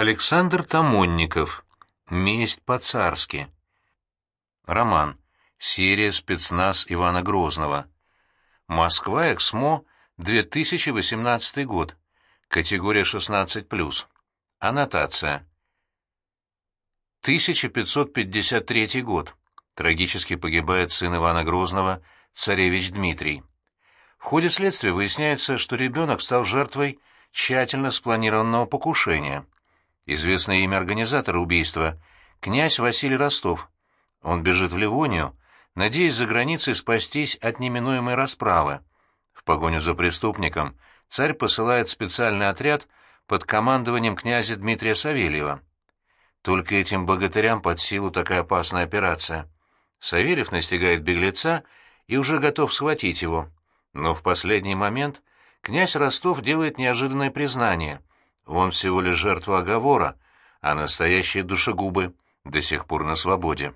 Александр Тамонников. Месть по-царски. Роман. Серия «Спецназ Ивана Грозного». Москва, Эксмо, 2018 год. Категория 16+. Аннотация. 1553 год. Трагически погибает сын Ивана Грозного, царевич Дмитрий. В ходе следствия выясняется, что ребенок стал жертвой тщательно спланированного покушения. Известное имя организатора убийства — князь Василий Ростов. Он бежит в Ливонию, надеясь за границей спастись от неминуемой расправы. В погоню за преступником царь посылает специальный отряд под командованием князя Дмитрия Савельева. Только этим богатырям под силу такая опасная операция. Савельев настигает беглеца и уже готов схватить его. Но в последний момент князь Ростов делает неожиданное признание. Он всего лишь жертва оговора, а настоящие душегубы до сих пор на свободе.